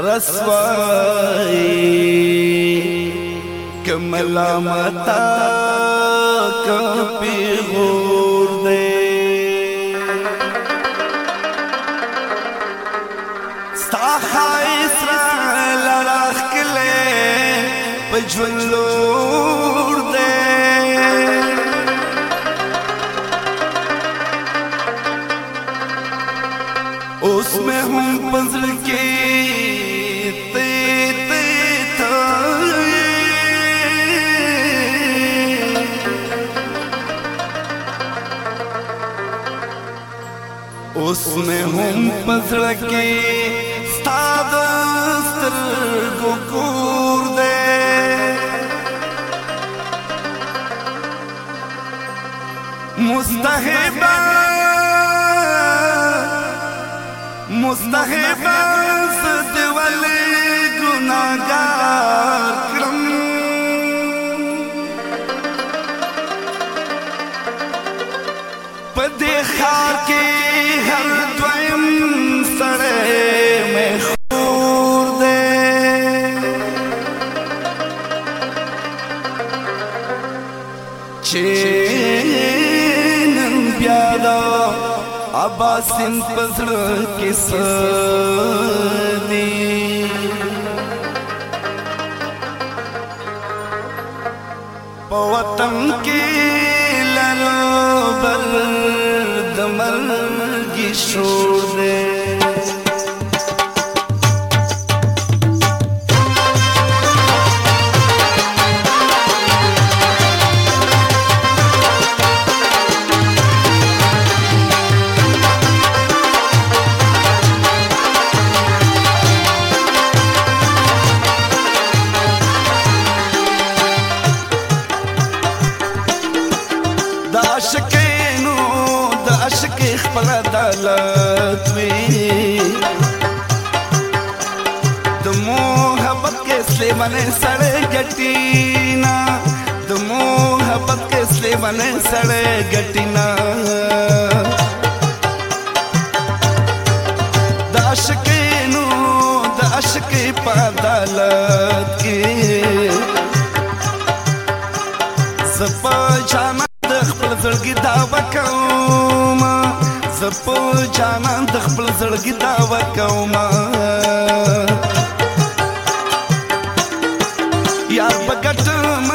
رسوائی کملا متا کپی ہو زمون پزړه کې ستاد سترګو کور دې مستحبا مستحبا باسن پزړه کې سني په وطن کې لرو بل دمر کې شور دې प्रदलत्वी मोहब्बत के से बने सड़े गटीना तुमो हब के से बने सड़े गटीना दाश के के पादलत के सपा जाना दख पर दावा कौमा زه په جانان د خپل زړګي دا ورکوم یار پکټم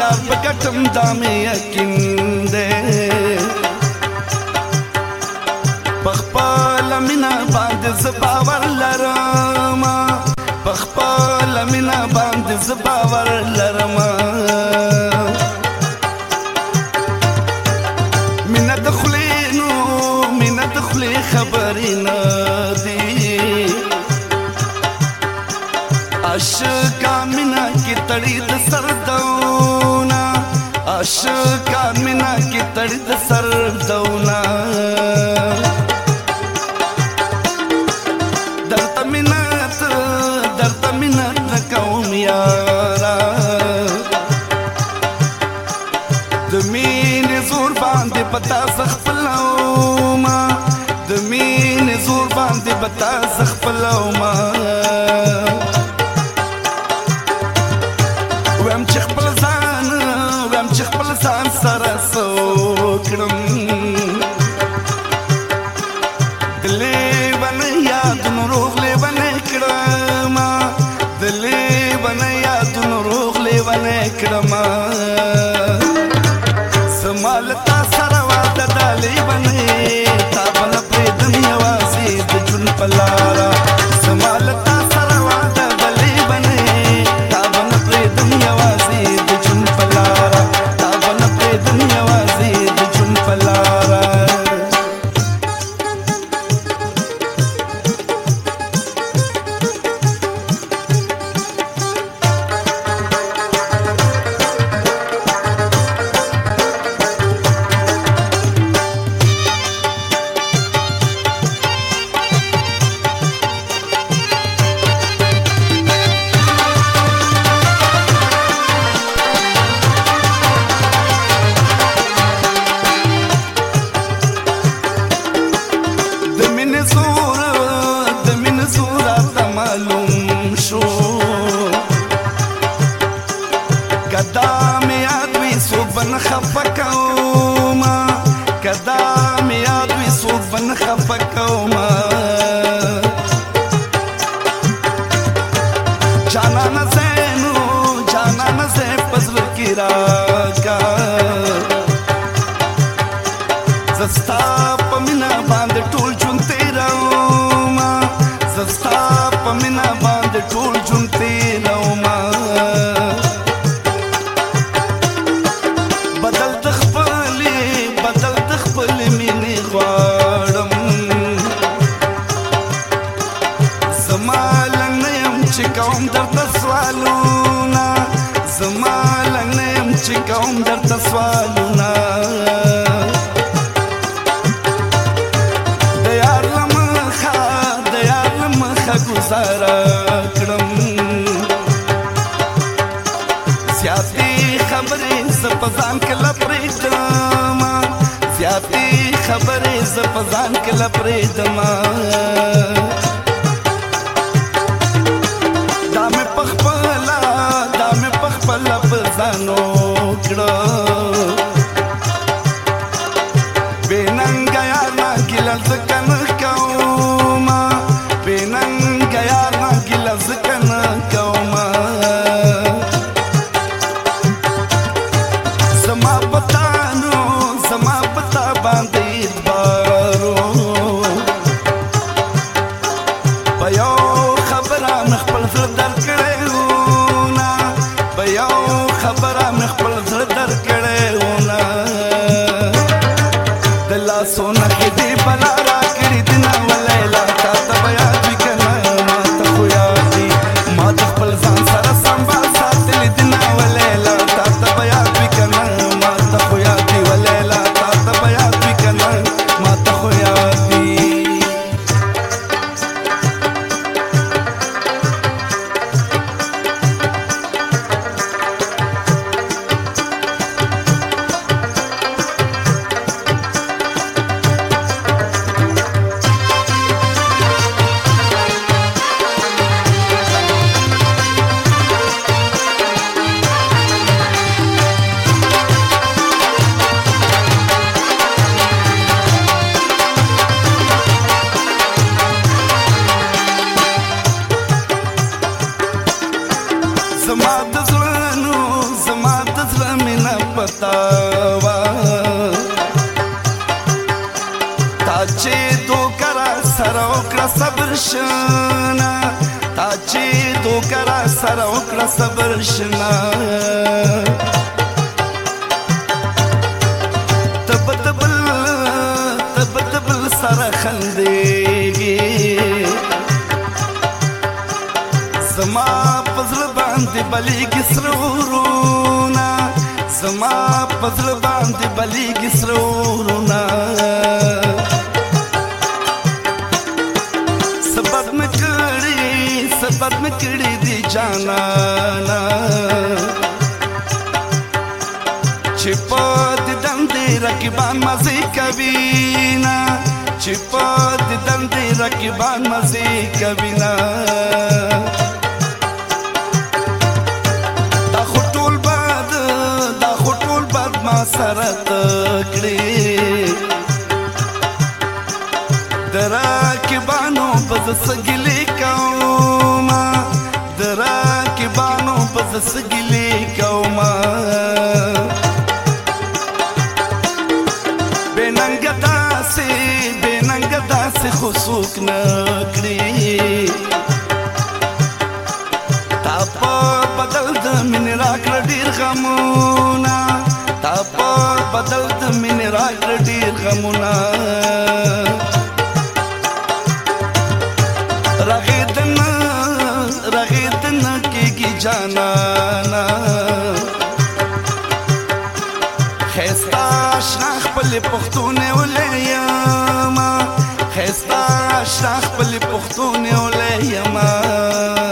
یار پکټم دا مې یقین دې پخپال مینا باندې زباور لرم پخپال مینا باندې زباور پتا زخپل او ما love. جانان زینو جانان زې پزل کی راکا زستا پمنا باند ټول چون تیرو ما زستا پمنا باند ټول درته سوالونه زما لنه يم چې کوم درته سوالونه د یار لمخه د یار لمخه گزاره کړم زیاتې خبرې زه په ځان کله پرېږدم زیاتې خبرې زه په ځان کله پرېږدم را صبر شنا تا چې دوکه را سره وکړه صبر شنا تب تبل تب تبل سره خندېږي زما پزړه باندې بلې کسرورونه زما پزړه باندې بلې کسرورونه شانانا چې پات دندې رقیبان مزي کوي نا چې پات دندې رقیبان مزي کوي نا دا خټول باد دا خټول باد ما سره تکړي درا کې بانو بس سګلي کوما راکبانو پس سګلې کوما بننګ داسې بننګ داسې خصوص نکړي تا په بدل د من راکړ ډیر غمونه تا په بدل د من راکړ ډیر غمونه راغې جانانا خستا شنا خپل پښتون ولېما خستا شنا خپل پښتون ولېما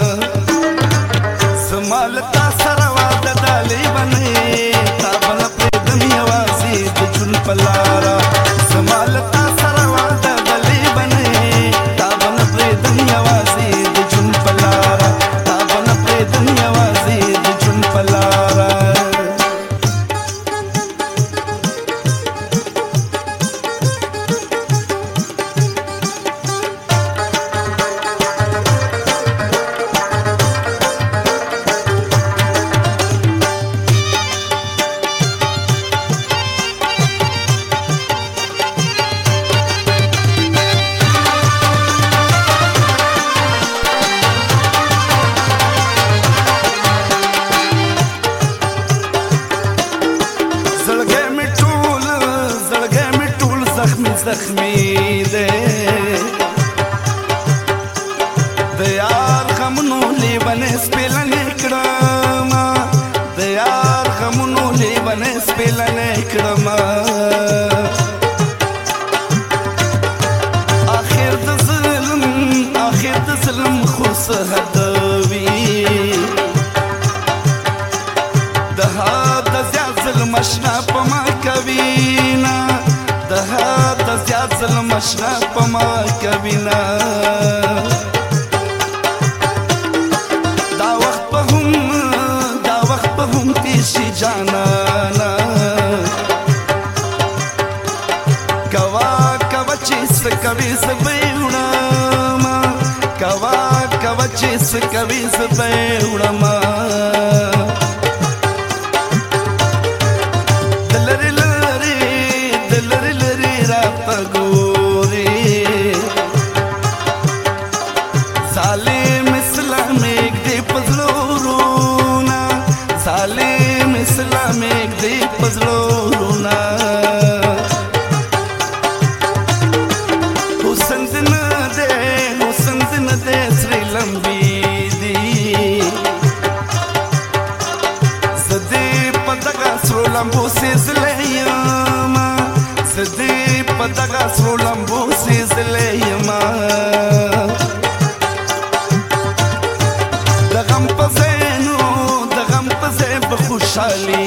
اشنا پما کوینا د هات زیات ظلم اشنا پما کوینا دا وخت په هم دا وخت په هم تیشي جانا کوا کوا چې سکوي سبېونا ما کوا کوا چې سکوي سبېونا ما سرو لمبو سيزليم سدي پدغه سرو لمبو سيزليم دغم پزینو دغم پزې په خوشحالي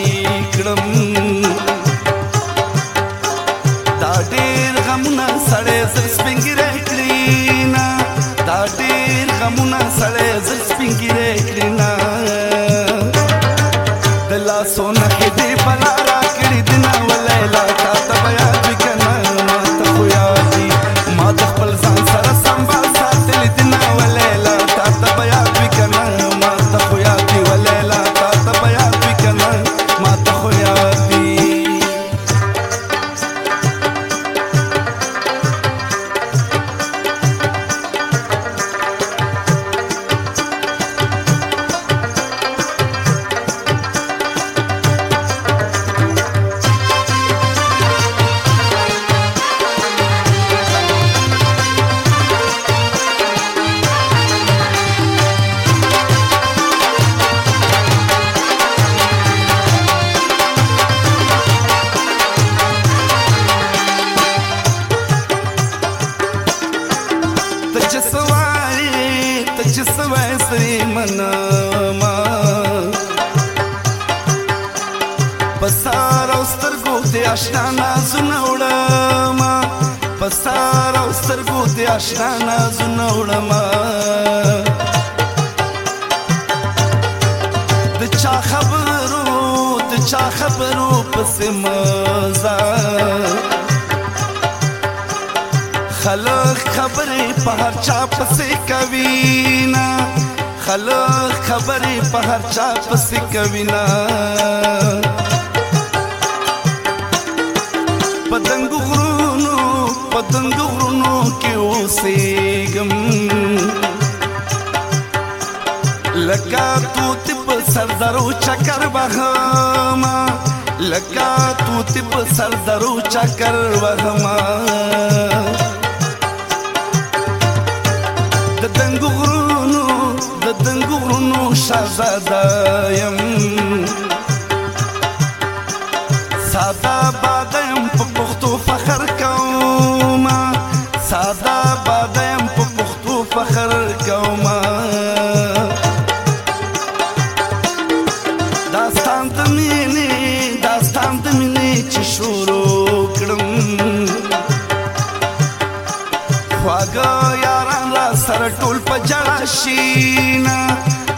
سار او سترګو دې آشنا نازونه وړما د چا خبرو د چا خبرو پس مزا خلک خبرې په هر چا پسې کوي نه خلک خبرې په هر چا پسې کوي نه اوسېږم لکه توت په سر درو چکر وهما لکه توت په سر درو چکر وهما د دنګو غرونو د دنګو غرونو شاهزاده يم ساده بادم په پښتو فخر شینا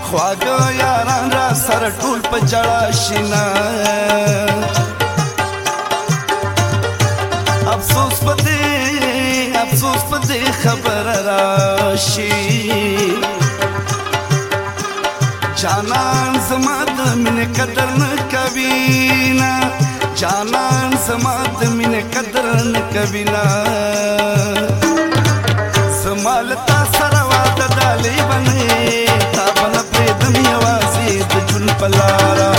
خواګه یاران را سره ټول په جړا شینا افسوس پدې افسوس پدې خبر راشي جانان زما د مینې قدر نه کوي نه جانان زما د مینې قدر نه کوي نه زما لتا سره तमी वासी झुन पलारा